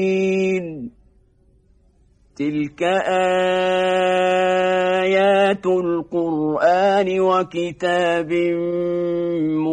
طاسين تلك آيات القرآن وكتاب مبين